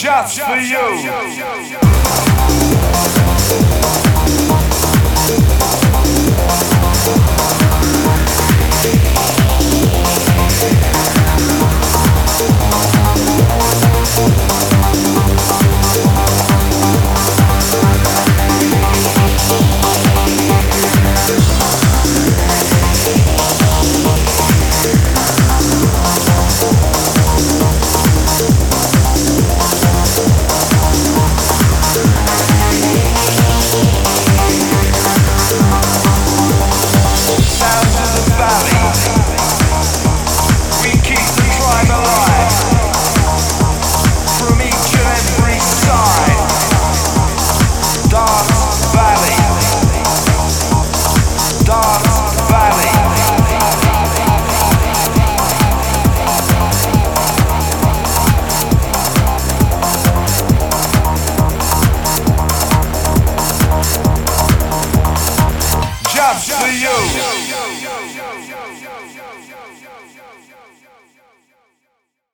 Just for you. Sounds of